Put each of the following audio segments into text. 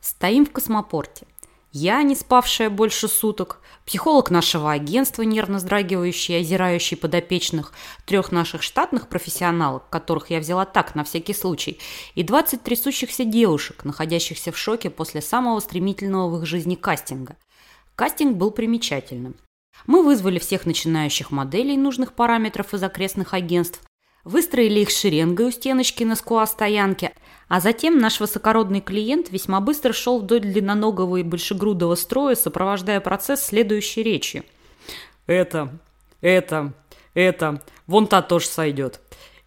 Стоим в космопорте. Я, не спавшая больше суток, психолог нашего агентства, нервно вздрагивающий и озирающий подопечных, трех наших штатных профессионалов, которых я взяла так, на всякий случай, и 20 трясущихся девушек, находящихся в шоке после самого стремительного в их жизни кастинга. Кастинг был примечательным. Мы вызвали всех начинающих моделей нужных параметров из окрестных агентств, Выстроили их шеренгой у стеночки на скуа-стоянке, а затем наш высокородный клиент весьма быстро шел вдоль длинноногого и большегрудого строя, сопровождая процесс следующей речью. «Это, это, это, вон та тоже сойдет.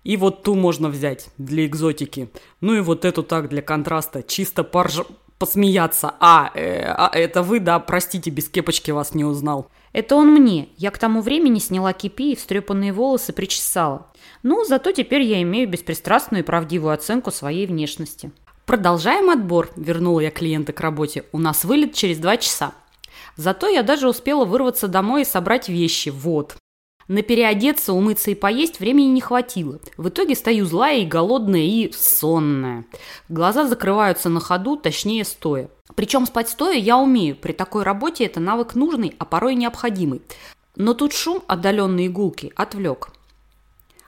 И вот ту можно взять для экзотики. Ну и вот эту так для контраста, чисто порж... посмеяться. А, э, а, это вы, да, простите, без кепочки вас не узнал». Это он мне. Я к тому времени сняла кипи и встрепанные волосы причесала. Ну, зато теперь я имею беспристрастную и правдивую оценку своей внешности. Продолжаем отбор, вернула я клиента к работе. У нас вылет через два часа. Зато я даже успела вырваться домой и собрать вещи. Вот. На переодеться, умыться и поесть времени не хватило. В итоге стою злая и голодная и сонная. Глаза закрываются на ходу, точнее стоя. Причем спать стоя я умею. При такой работе это навык нужный, а порой необходимый. Но тут шум, отдаленные игулки, отвлек.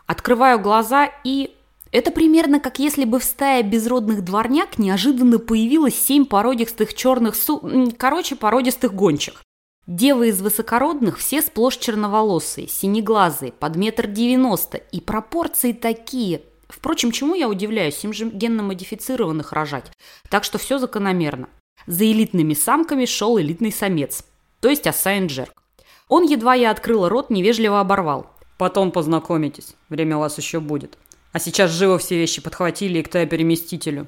Открываю глаза и... Это примерно как если бы в стае безродных дворняк неожиданно появилось семь породистых черных су... Короче, породистых гончих. Девы из высокородных все сплошь черноволосые, синеглазые, под метр девяносто, и пропорции такие. Впрочем, чему я удивляюсь, им же генно-модифицированных рожать. Так что все закономерно. За элитными самками шел элитный самец, то есть Ассайн Джерк. Он, едва я открыла рот, невежливо оборвал. Потом познакомитесь, время у вас еще будет. А сейчас живо все вещи подхватили и к переместителю.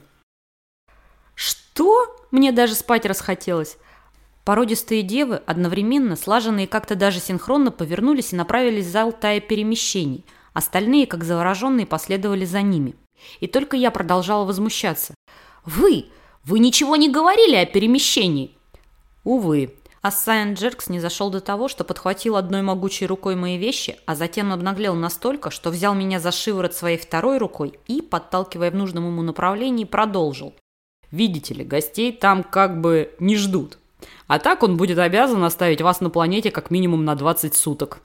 Что? Мне даже спать расхотелось. Породистые девы, одновременно, слаженные как-то даже синхронно, повернулись и направились в зал тая перемещений. Остальные, как завороженные, последовали за ними. И только я продолжала возмущаться. «Вы! Вы ничего не говорили о перемещении!» Увы, а Сайен Джеркс не зашел до того, что подхватил одной могучей рукой мои вещи, а затем обнаглел настолько, что взял меня за шиворот своей второй рукой и, подталкивая в нужном ему направлении, продолжил. «Видите ли, гостей там как бы не ждут. А так он будет обязан оставить вас на планете как минимум на 20 суток».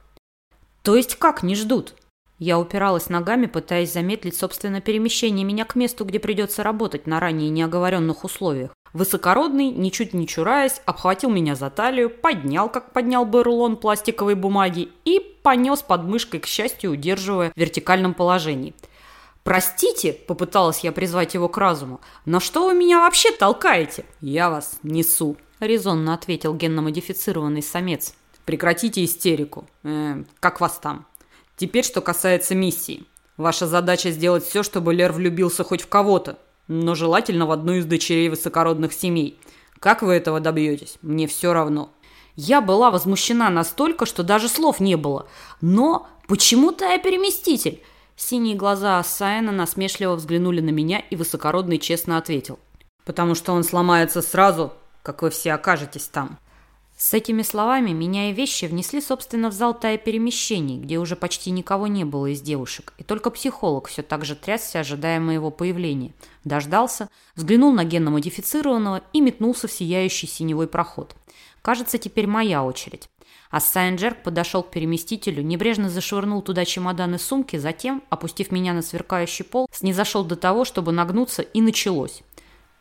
«То есть как не ждут?» Я упиралась ногами, пытаясь замедлить собственное перемещение меня к месту, где придется работать на ранее неоговоренных условиях. Высокородный, ничуть не чураясь, обхватил меня за талию, поднял, как поднял бы рулон пластиковой бумаги, и понес под мышкой, к счастью, удерживая в вертикальном положении. «Простите», — попыталась я призвать его к разуму, «но что вы меня вообще толкаете?» «Я вас несу», — резонно ответил генно-модифицированный самец. «Прекратите истерику. Э, как вас там? Теперь, что касается миссии. Ваша задача сделать все, чтобы Лер влюбился хоть в кого-то, но желательно в одну из дочерей высокородных семей. Как вы этого добьетесь? Мне все равно. Я была возмущена настолько, что даже слов не было. Но почему-то я переместитель. Синие глаза Асайна насмешливо взглянули на меня, и высокородный честно ответил. «Потому что он сломается сразу, как вы все окажетесь там». С этими словами меня и вещи внесли, собственно, в зал тая перемещений, где уже почти никого не было из девушек, и только психолог все так же трясся, ожидая моего появления. Дождался, взглянул на генно-модифицированного и метнулся в сияющий синевой проход. Кажется, теперь моя очередь. А Джерк подошел к переместителю, небрежно зашвырнул туда чемоданы сумки, затем, опустив меня на сверкающий пол, снизошел до того, чтобы нагнуться, и началось.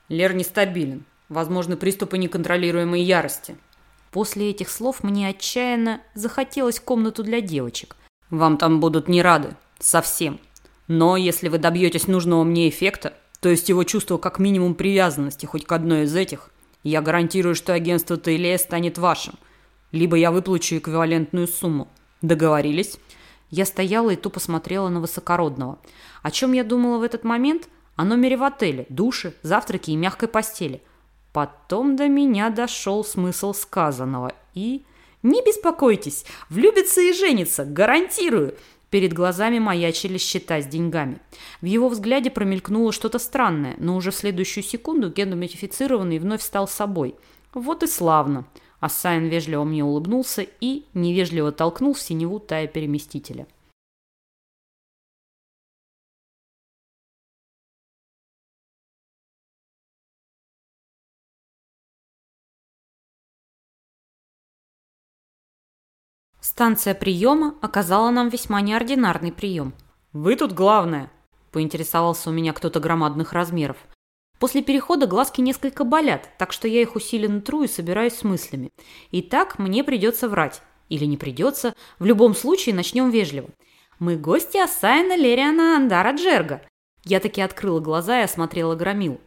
Лер нестабилен. Возможны приступы неконтролируемой ярости. После этих слов мне отчаянно захотелось комнату для девочек. Вам там будут не рады. Совсем. Но если вы добьетесь нужного мне эффекта, то есть его чувство как минимум привязанности хоть к одной из этих, я гарантирую, что агентство Тейлея станет вашим. Либо я выплачу эквивалентную сумму. Договорились? Я стояла и тупо смотрела на высокородного. О чем я думала в этот момент? О номере в отеле, душе, завтраке и мягкой постели. Потом до меня дошел смысл сказанного. И... Не беспокойтесь, влюбится и женится, гарантирую. Перед глазами маячили счета с деньгами. В его взгляде промелькнуло что-то странное, но уже в следующую секунду геномодифицированный вновь стал собой. Вот и славно. Ассайн вежливо мне улыбнулся и невежливо толкнул в синеву тая переместителя. Станция приема оказала нам весьма неординарный прием. «Вы тут главное», – поинтересовался у меня кто-то громадных размеров. После перехода глазки несколько болят, так что я их усиленно тру и собираюсь с мыслями. И так мне придется врать. Или не придется. В любом случае начнем вежливо. Мы гости Асайна Лериана Андара Джерга. Я таки открыла глаза и осмотрела громил.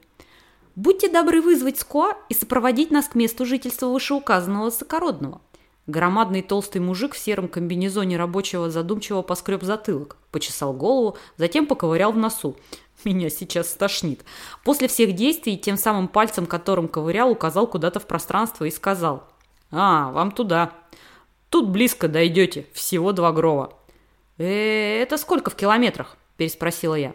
Будьте добры вызвать Скоа и сопроводить нас к месту жительства вышеуказанного высокородного. Громадный толстый мужик в сером комбинезоне рабочего задумчиво поскреб затылок, почесал голову, затем поковырял в носу. Меня сейчас стошнит. После всех действий тем самым пальцем, которым ковырял, указал куда-то в пространство и сказал. «А, вам туда. Тут близко дойдете, всего два грова». «Э, это сколько в километрах?» – переспросила я.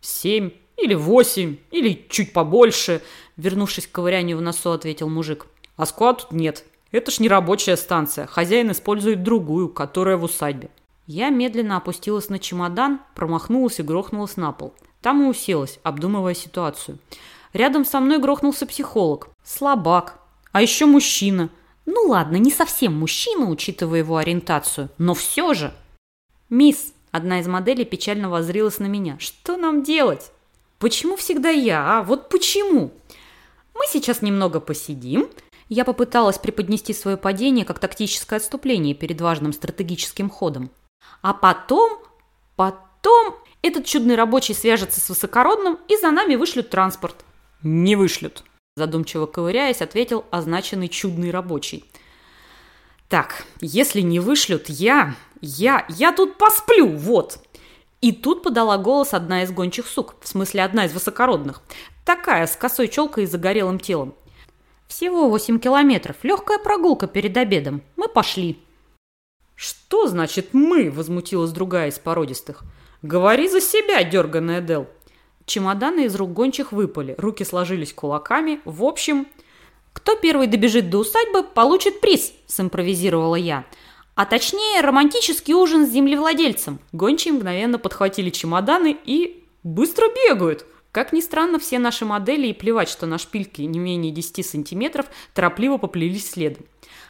«Семь или восемь, или чуть побольше», – вернувшись к ковырянию в носу, ответил мужик. «А скла тут нет. Это ж не рабочая станция. Хозяин использует другую, которая в усадьбе». Я медленно опустилась на чемодан, промахнулась и грохнулась на пол – там и уселась, обдумывая ситуацию. Рядом со мной грохнулся психолог. Слабак. А еще мужчина. Ну ладно, не совсем мужчина, учитывая его ориентацию, но все же. «Мисс», одна из моделей печально возрилась на меня. «Что нам делать?» «Почему всегда я, а? Вот почему?» «Мы сейчас немного посидим». Я попыталась преподнести свое падение как тактическое отступление перед важным стратегическим ходом. А потом, потом этот чудный рабочий свяжется с высокородным, и за нами вышлют транспорт». «Не вышлют», – задумчиво ковыряясь, ответил означенный чудный рабочий. «Так, если не вышлют, я, я, я тут посплю, вот!» И тут подала голос одна из гончих сук, в смысле одна из высокородных. Такая, с косой челкой и загорелым телом. «Всего восемь километров, легкая прогулка перед обедом. Мы пошли». «Что значит «мы»?» – возмутилась другая из породистых – «Говори за себя, дерганая Дел!» Чемоданы из рук гончих выпали, руки сложились кулаками. В общем, кто первый добежит до усадьбы, получит приз, симпровизировала я. А точнее, романтический ужин с землевладельцем. Гончие мгновенно подхватили чемоданы и быстро бегают. Как ни странно, все наши модели, и плевать, что на шпильке не менее 10 сантиметров, торопливо поплелись следом.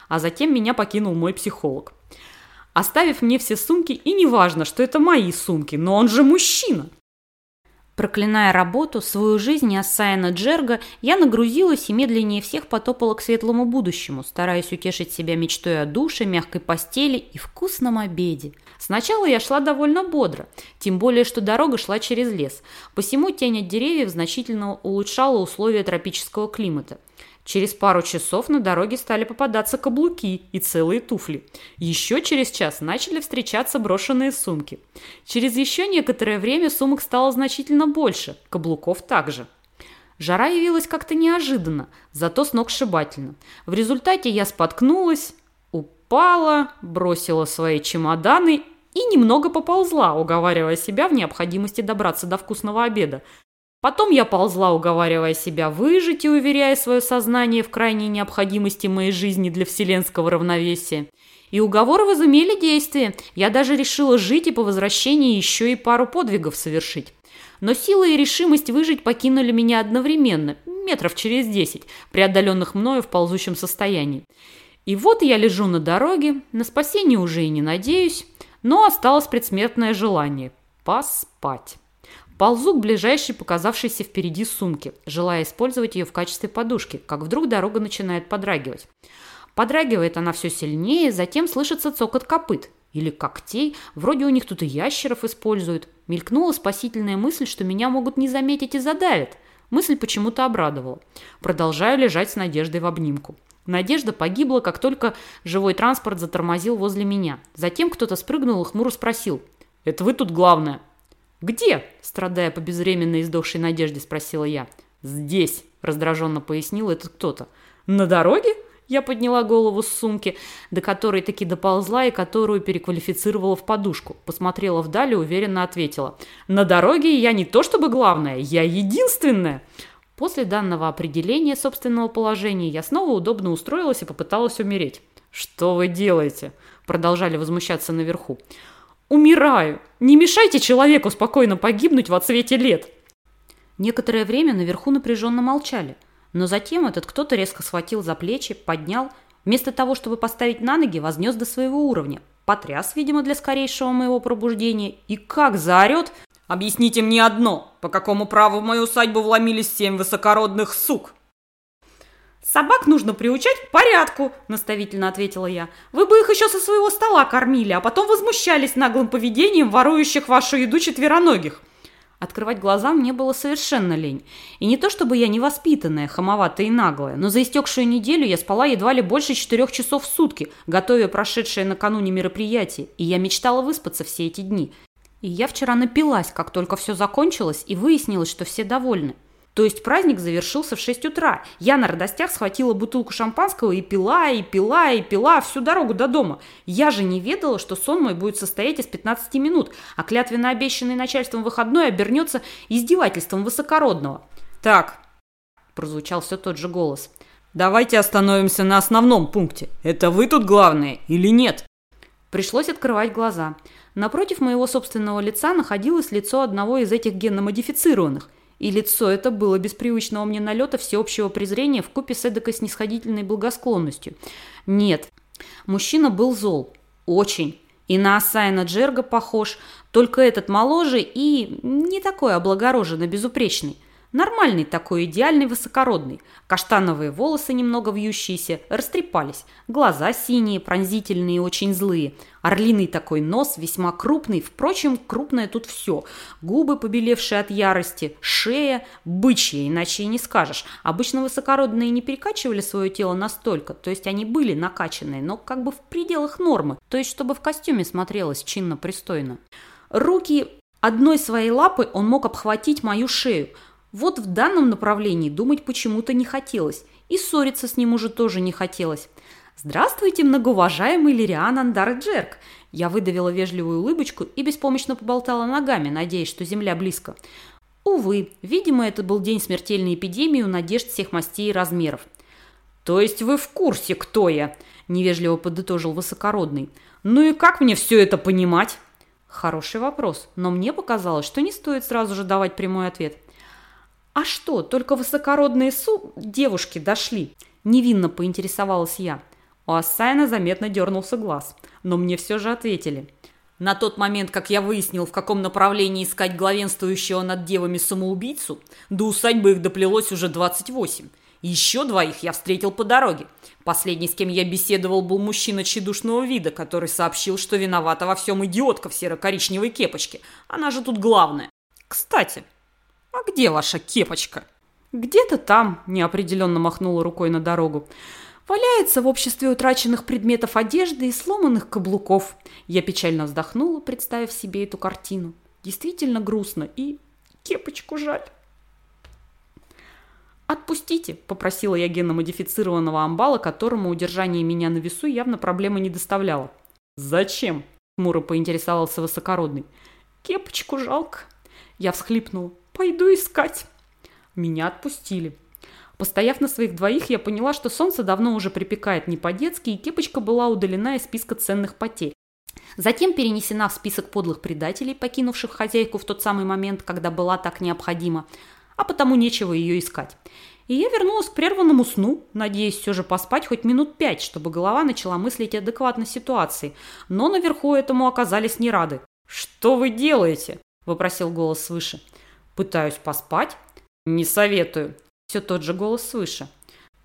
А затем меня покинул мой психолог оставив мне все сумки, и неважно, что это мои сумки, но он же мужчина. Проклиная работу, свою жизнь и Ассайна Джерга, я нагрузилась и медленнее всех потопала к светлому будущему, стараясь утешить себя мечтой о душе, мягкой постели и вкусном обеде. Сначала я шла довольно бодро, тем более, что дорога шла через лес. Посему тень от деревьев значительно улучшала условия тропического климата – Через пару часов на дороге стали попадаться каблуки и целые туфли. Еще через час начали встречаться брошенные сумки. Через еще некоторое время сумок стало значительно больше, каблуков также. Жара явилась как-то неожиданно, зато сногсшибательно. В результате я споткнулась, упала, бросила свои чемоданы и немного поползла, уговаривая себя в необходимости добраться до вкусного обеда, Потом я ползла, уговаривая себя выжить и уверяя свое сознание в крайней необходимости моей жизни для вселенского равновесия. И уговоры возымели действие. Я даже решила жить и по возвращении еще и пару подвигов совершить. Но сила и решимость выжить покинули меня одновременно, метров через десять, преодоленных мною в ползущем состоянии. И вот я лежу на дороге, на спасение уже и не надеюсь, но осталось предсмертное желание – поспать. Ползу к ближайшей показавшейся впереди сумке, желая использовать ее в качестве подушки, как вдруг дорога начинает подрагивать. Подрагивает она все сильнее, затем слышится цокот копыт или когтей, вроде у них тут и ящеров используют. Мелькнула спасительная мысль, что меня могут не заметить и задавят. Мысль почему-то обрадовала. Продолжаю лежать с надеждой в обнимку. Надежда погибла, как только живой транспорт затормозил возле меня. Затем кто-то спрыгнул и хмуро спросил. «Это вы тут главное?» «Где?» – страдая по безвременной издохшей надежде, спросила я. «Здесь», – раздраженно пояснил этот кто-то. «На дороге?» Я подняла голову с сумки, до которой таки доползла и которую переквалифицировала в подушку. Посмотрела вдаль и уверенно ответила. «На дороге я не то чтобы главная, я единственная!» После данного определения собственного положения я снова удобно устроилась и попыталась умереть. «Что вы делаете?» – продолжали возмущаться наверху. Умираю! Не мешайте человеку спокойно погибнуть во цвете лет!» Некоторое время наверху напряженно молчали, но затем этот кто-то резко схватил за плечи, поднял, вместо того, чтобы поставить на ноги, вознес до своего уровня. потряс, видимо, для скорейшего моего пробуждения, и как заорет «Объясните мне одно, по какому праву в мою усадьбу вломились семь высокородных сук?» «Собак нужно приучать к порядку», – наставительно ответила я. «Вы бы их еще со своего стола кормили, а потом возмущались наглым поведением ворующих вашу еду четвероногих». Открывать глаза мне было совершенно лень. И не то чтобы я невоспитанная, хамоватая и наглая, но за истекшую неделю я спала едва ли больше четырех часов в сутки, готовя прошедшее накануне мероприятие, и я мечтала выспаться все эти дни. И я вчера напилась, как только все закончилось, и выяснилось, что все довольны. То есть праздник завершился в 6 утра. Я на радостях схватила бутылку шампанского и пила, и пила, и пила всю дорогу до дома. Я же не ведала, что сон мой будет состоять из 15 минут, а клятвенно обещанный начальством выходной обернется издевательством высокородного. «Так», – прозвучал все тот же голос, – «давайте остановимся на основном пункте. Это вы тут главное или нет?» Пришлось открывать глаза. Напротив моего собственного лица находилось лицо одного из этих генно-модифицированных – и лицо это было без привычного мне налета всеобщего презрения в купе с эдакой снисходительной благосклонностью. Нет, мужчина был зол. Очень. И на Асайна Джерга похож, только этот моложе и не такой облагороженно безупречный. Нормальный такой, идеальный высокородный. Каштановые волосы немного вьющиеся, растрепались. Глаза синие, пронзительные очень злые. Орлиный такой нос, весьма крупный. Впрочем, крупное тут все. Губы, побелевшие от ярости, шея, бычья, иначе и не скажешь. Обычно высокородные не перекачивали свое тело настолько, то есть они были накачанные, но как бы в пределах нормы, то есть чтобы в костюме смотрелось чинно-пристойно. Руки одной своей лапы он мог обхватить мою шею – вот в данном направлении думать почему-то не хотелось, и ссориться с ним уже тоже не хотелось. «Здравствуйте, многоуважаемый Лириан Андар Джерк!» Я выдавила вежливую улыбочку и беспомощно поболтала ногами, надеясь, что земля близко. Увы, видимо, это был день смертельной эпидемии у надежд всех мастей и размеров. «То есть вы в курсе, кто я?» – невежливо подытожил высокородный. «Ну и как мне все это понимать?» Хороший вопрос, но мне показалось, что не стоит сразу же давать прямой ответ – «А что, только высокородные су... девушки дошли?» Невинно поинтересовалась я. У Ассайна заметно дернулся глаз, но мне все же ответили. На тот момент, как я выяснил, в каком направлении искать главенствующего над девами самоубийцу, до усадьбы их доплелось уже 28. Еще двоих я встретил по дороге. Последний, с кем я беседовал, был мужчина тщедушного вида, который сообщил, что виновата во всем идиотка в серо-коричневой кепочке. Она же тут главная. Кстати, «А где ваша кепочка?» «Где-то там», – неопределенно махнула рукой на дорогу. «Валяется в обществе утраченных предметов одежды и сломанных каблуков». Я печально вздохнула, представив себе эту картину. Действительно грустно и кепочку жаль. «Отпустите», – попросила я генно-модифицированного амбала, которому удержание меня на весу явно проблемы не доставляло. «Зачем?» – хмуро поинтересовался высокородный. «Кепочку жалко». Я всхлипнула. Пойду искать. Меня отпустили. Постояв на своих двоих, я поняла, что солнце давно уже припекает не по-детски, и кепочка была удалена из списка ценных потерь. Затем перенесена в список подлых предателей, покинувших хозяйку в тот самый момент, когда была так необходима, а потому нечего ее искать. И я вернулась к прерванному сну, надеясь все же поспать хоть минут пять, чтобы голова начала мыслить адекватно ситуации. Но наверху этому оказались не рады. «Что вы делаете?» – вопросил голос свыше. Пытаюсь поспать. Не советую. Все тот же голос свыше.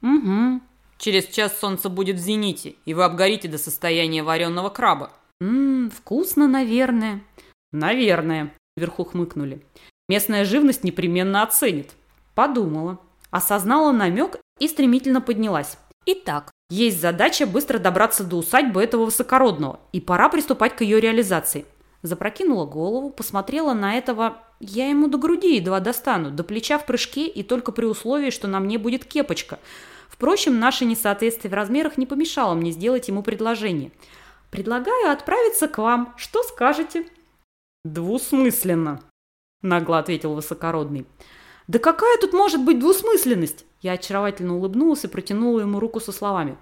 Угу. Через час солнце будет в зените, и вы обгорите до состояния вареного краба. Ммм, вкусно, наверное. Наверное. Вверху хмыкнули. Местная живность непременно оценит. Подумала. Осознала намек и стремительно поднялась. Итак, есть задача быстро добраться до усадьбы этого высокородного, и пора приступать к ее реализации. Запрокинула голову, посмотрела на этого... Я ему до груди едва достану, до плеча в прыжке и только при условии, что на мне будет кепочка. Впрочем, наше несоответствие в размерах не помешало мне сделать ему предложение. «Предлагаю отправиться к вам. Что скажете?» «Двусмысленно», – нагло ответил высокородный. «Да какая тут может быть двусмысленность?» Я очаровательно улыбнулась и протянула ему руку со словами.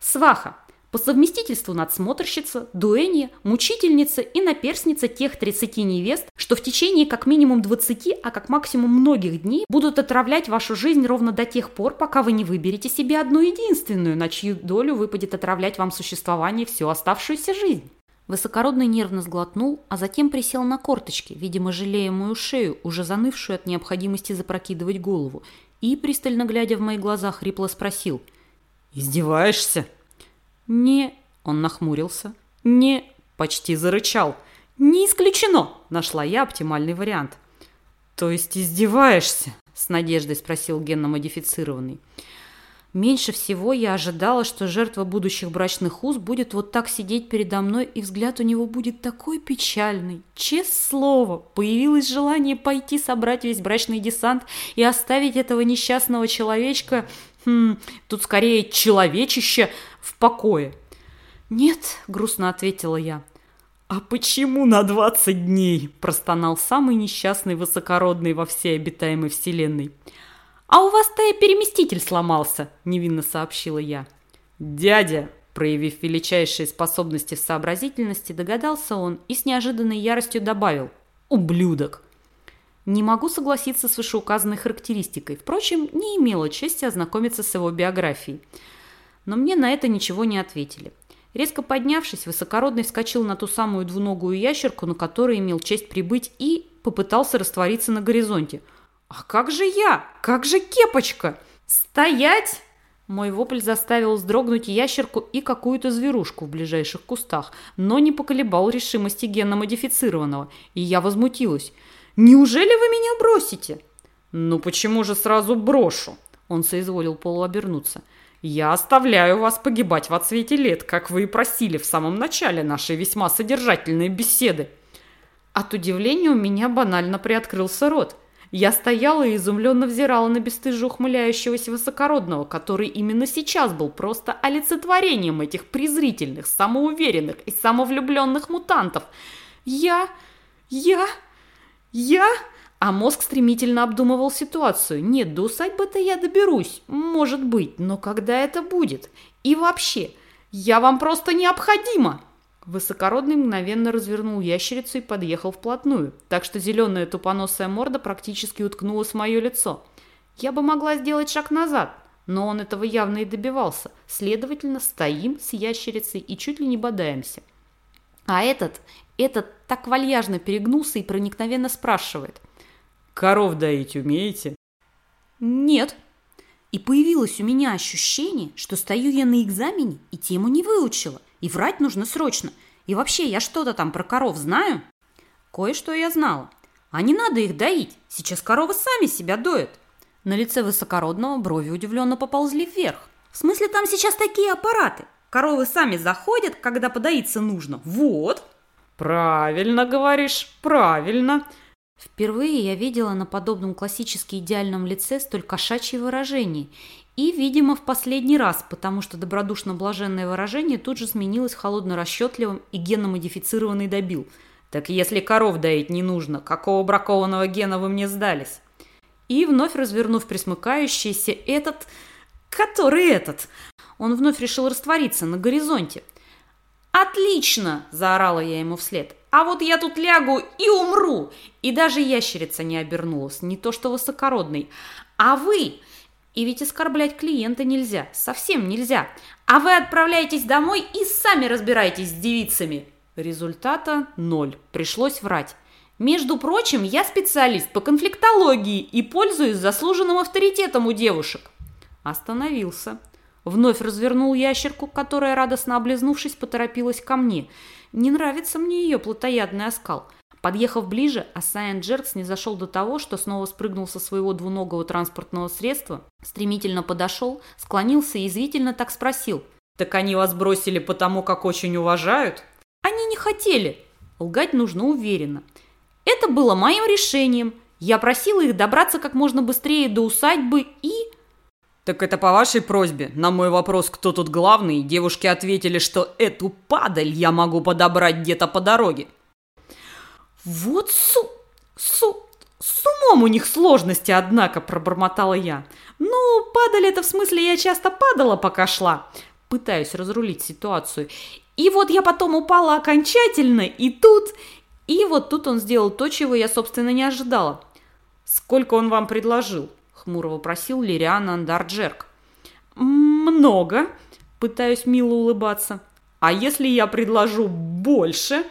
«Сваха, по совместительству надсмотрщица, дуэнья, мучительница и наперсница тех 30 невест, что в течение как минимум 20, а как максимум многих дней будут отравлять вашу жизнь ровно до тех пор, пока вы не выберете себе одну единственную, на чью долю выпадет отравлять вам существование всю оставшуюся жизнь. Высокородный нервно сглотнул, а затем присел на корточки, видимо, жалея мою шею, уже занывшую от необходимости запрокидывать голову, и, пристально глядя в мои глаза, хрипло спросил. «Издеваешься?» «Не...» — он нахмурился. «Не...» — почти зарычал. «Не исключено!» — нашла я оптимальный вариант. «То есть издеваешься?» — с надеждой спросил генно-модифицированный. Меньше всего я ожидала, что жертва будущих брачных уз будет вот так сидеть передо мной, и взгляд у него будет такой печальный. Честное слово, появилось желание пойти собрать весь брачный десант и оставить этого несчастного человечка, хм, тут скорее человечище, в покое. «Нет», — грустно ответила я. «А почему на двадцать дней?» – простонал самый несчастный высокородный во всей обитаемой вселенной. «А у вас-то и переместитель сломался», – невинно сообщила я. «Дядя», проявив величайшие способности в сообразительности, догадался он и с неожиданной яростью добавил «Ублюдок!». Не могу согласиться с вышеуказанной характеристикой. Впрочем, не имела чести ознакомиться с его биографией. Но мне на это ничего не ответили. Резко поднявшись, высокородный вскочил на ту самую двуногую ящерку, на которой имел честь прибыть, и попытался раствориться на горизонте – «А как же я? Как же кепочка? Стоять!» Мой вопль заставил вздрогнуть ящерку и какую-то зверушку в ближайших кустах, но не поколебал решимости генно-модифицированного, и я возмутилась. «Неужели вы меня бросите?» «Ну почему же сразу брошу?» Он соизволил полуобернуться. «Я оставляю вас погибать в отсвете лет, как вы и просили в самом начале нашей весьма содержательной беседы». От удивления у меня банально приоткрылся рот. Я стояла и изумленно взирала на бесстыже ухмыляющегося высокородного, который именно сейчас был просто олицетворением этих презрительных, самоуверенных и самовлюбленных мутантов. Я... я... я... А мозг стремительно обдумывал ситуацию. Нет, до усадьбы-то я доберусь, может быть, но когда это будет? И вообще, я вам просто необходима. Высокородный мгновенно развернул ящерицу и подъехал вплотную, так что зеленая тупоносая морда практически уткнулась в мое лицо. Я бы могла сделать шаг назад, но он этого явно и добивался. Следовательно, стоим с ящерицей и чуть ли не бодаемся. А этот, этот так вальяжно перегнулся и проникновенно спрашивает. «Коров доить умеете?» «Нет». И появилось у меня ощущение, что стою я на экзамене и тему не выучила. И врать нужно срочно. И вообще, я что-то там про коров знаю? Кое-что я знала. А не надо их доить. Сейчас коровы сами себя доят. На лице высокородного брови удивленно поползли вверх. В смысле, там сейчас такие аппараты? Коровы сами заходят, когда подоиться нужно. Вот. Правильно говоришь, правильно. Впервые я видела на подобном классически идеальном лице столь кошачье выражение и, видимо, в последний раз, потому что добродушно-блаженное выражение тут же сменилось холодно-расчетливым и генно-модифицированный добил. «Так если коров доить не нужно, какого бракованного гена вы мне сдались?» И, вновь развернув присмыкающийся этот... Который этот? Он вновь решил раствориться на горизонте. «Отлично!» – заорала я ему вслед. «А вот я тут лягу и умру!» И даже ящерица не обернулась, не то что высокородный. «А вы и ведь оскорблять клиента нельзя, совсем нельзя. А вы отправляетесь домой и сами разбираетесь с девицами. Результата ноль. Пришлось врать. Между прочим, я специалист по конфликтологии и пользуюсь заслуженным авторитетом у девушек. Остановился. Вновь развернул ящерку, которая, радостно облизнувшись, поторопилась ко мне. Не нравится мне ее плотоядный оскал – Подъехав ближе, Асайен Джеркс не зашел до того, что снова спрыгнул со своего двуногого транспортного средства, стремительно подошел, склонился и извительно так спросил. «Так они вас бросили потому, как очень уважают?» «Они не хотели!» Лгать нужно уверенно. «Это было моим решением. Я просила их добраться как можно быстрее до усадьбы и...» «Так это по вашей просьбе. На мой вопрос, кто тут главный, девушки ответили, что эту падаль я могу подобрать где-то по дороге. «Вот су... су... с умом у них сложности, однако», – пробормотала я. «Ну, падали это в смысле я часто падала, пока шла». Пытаюсь разрулить ситуацию. И вот я потом упала окончательно, и тут... И вот тут он сделал то, чего я, собственно, не ожидала. «Сколько он вам предложил?» – хмуро вопросил Лириан Андарджерк. «Много», – пытаюсь мило улыбаться. А если я предложу больше?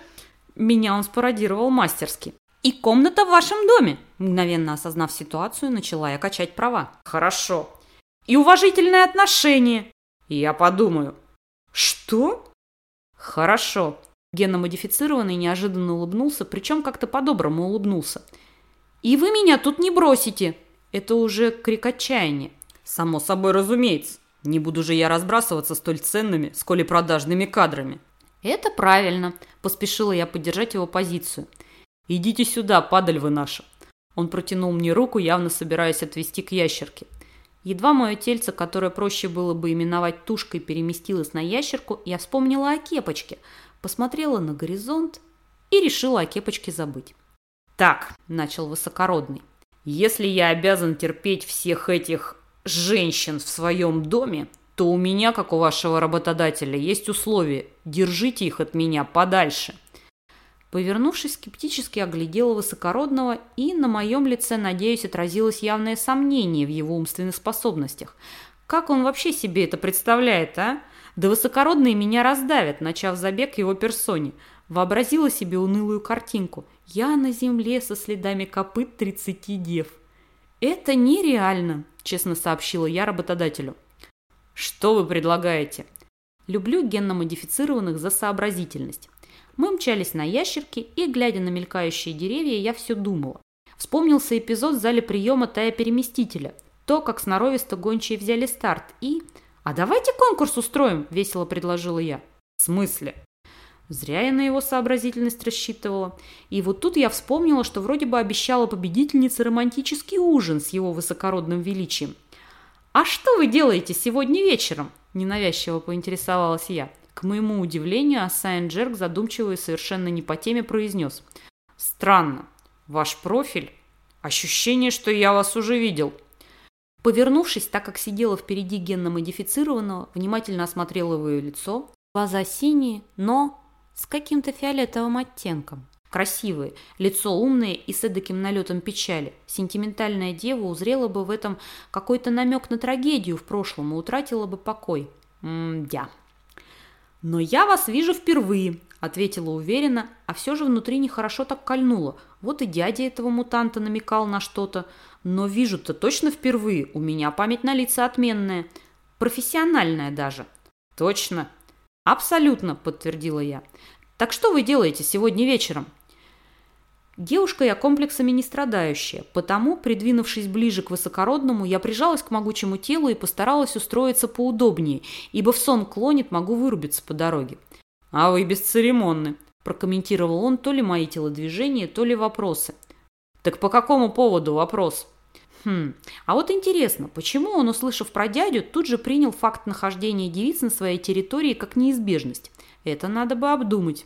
Меня он спародировал мастерски. И комната в вашем доме. Мгновенно осознав ситуацию, начала я качать права. Хорошо. И уважительное отношение. Я подумаю. Что? Хорошо. Генно-модифицированный неожиданно улыбнулся, причем как-то по-доброму улыбнулся. «И вы меня тут не бросите!» Это уже крик отчаяния. «Само собой разумеется. Не буду же я разбрасываться столь ценными, сколь и продажными кадрами». «Это правильно», – поспешила я поддержать его позицию. «Идите сюда, падаль вы наша». Он протянул мне руку, явно собираясь отвести к ящерке. Едва мое тельце, которое проще было бы именовать тушкой, переместилось на ящерку, я вспомнила о кепочке – посмотрела на горизонт и решила о кепочке забыть. «Так», – начал высокородный, – «если я обязан терпеть всех этих женщин в своем доме, то у меня, как у вашего работодателя, есть условие – держите их от меня подальше». Повернувшись, скептически оглядела высокородного, и на моем лице, надеюсь, отразилось явное сомнение в его умственных способностях. Как он вообще себе это представляет, а? Да высокородные меня раздавят, начав забег его персоне. Вообразила себе унылую картинку. Я на земле со следами копыт тридцати дев. «Это нереально», – честно сообщила я работодателю. «Что вы предлагаете?» Люблю генно-модифицированных за сообразительность. Мы мчались на ящерке, и, глядя на мелькающие деревья, я все думала. Вспомнился эпизод в зале приема Тая-переместителя. То, как сноровисто гончие взяли старт, и «А давайте конкурс устроим», – весело предложила я. «В смысле?» Зря я на его сообразительность рассчитывала. И вот тут я вспомнила, что вроде бы обещала победительнице романтический ужин с его высокородным величием. «А что вы делаете сегодня вечером?» – ненавязчиво поинтересовалась я. К моему удивлению, Асайн Джерк задумчиво и совершенно не по теме произнес. «Странно. Ваш профиль? Ощущение, что я вас уже видел». Повернувшись, так как сидела впереди генно-модифицированного, внимательно осмотрела его лицо. Глаза синие, но с каким-то фиолетовым оттенком. Красивые, лицо умное и с эдаким налетом печали. Сентиментальная дева узрела бы в этом какой-то намек на трагедию в прошлом и утратила бы покой. М-дя. «Но я вас вижу впервые», – ответила уверенно, а все же внутри нехорошо так кольнуло. Вот и дядя этого мутанта намекал на что-то. Но вижу-то точно впервые. У меня память на лица отменная. Профессиональная даже. Точно? Абсолютно, подтвердила я. Так что вы делаете сегодня вечером? Девушка я комплексами не страдающая, потому, придвинувшись ближе к высокородному, я прижалась к могучему телу и постаралась устроиться поудобнее, ибо в сон клонит, могу вырубиться по дороге. «А вы бесцеремонны», – прокомментировал он то ли мои телодвижения, то ли вопросы. «Так по какому поводу вопрос?» Хм, а вот интересно, почему он, услышав про дядю, тут же принял факт нахождения девиц на своей территории как неизбежность? Это надо бы обдумать.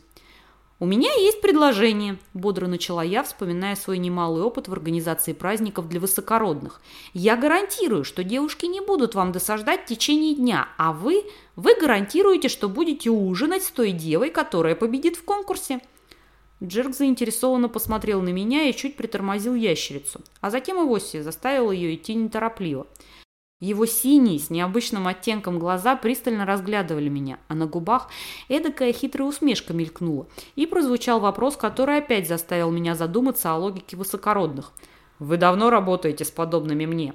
«У меня есть предложение», – бодро начала я, вспоминая свой немалый опыт в организации праздников для высокородных. «Я гарантирую, что девушки не будут вам досаждать в течение дня, а вы, вы гарантируете, что будете ужинать с той девой, которая победит в конкурсе». Джерк заинтересованно посмотрел на меня и чуть притормозил ящерицу, а затем и вовсе заставил ее идти неторопливо. Его синие, с необычным оттенком глаза пристально разглядывали меня, а на губах эдакая хитрая усмешка мелькнула. И прозвучал вопрос, который опять заставил меня задуматься о логике высокородных. «Вы давно работаете с подобными мне?»